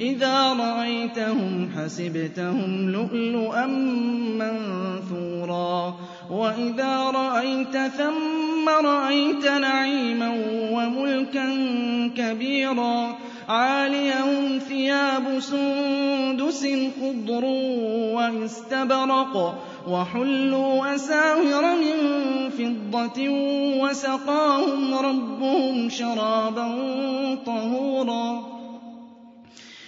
إِذَا رَأَيْتَهُمْ حَسِبْتَهُمْ لُؤْلُؤًا مَّنثُورًا. وَإِذَا رَأَيْتَ ثَمَّ رَأَيْتَ نَعِيمًا وَمُلْكًا كَبِيرًا. عَالِيَهُمْ ثِيَابُ سُندُسٍ خُضْرٌ وَإِسْتَبْرَقٌ. وَحُلُّوا أَسَاوِرَ مِن فِضَّةٍ وَسَقَاهُمْ رَبُّهُمْ شَرَابًا طَهُورًا.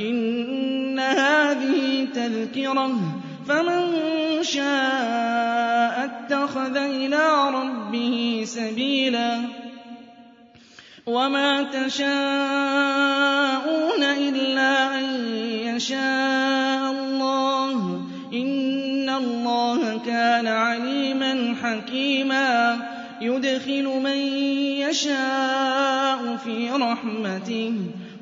إِنَّ هَٰذِهِ تَذْكِرَةٌ فَمَن شَاءَ اتَّخَذَ إِلَىٰ رَبِّهِ سَبِيلًا. وَمَا تَشَاءُونَ إِلَّا أَن يَشَاءَ اللَّهُ ۚ. إِنَّ اللَّهَ كَانَ عَلِيمًا حَكِيمًا. يُدْخِلُ مَن يَشَاءُ فِي رَحْمَتِهِ.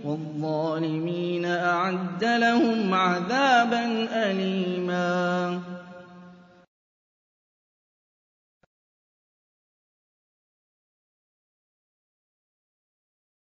وَالظَّالِمِينَ أَعَدَّ لَهُمْ عَذَابًا أَلِيمًا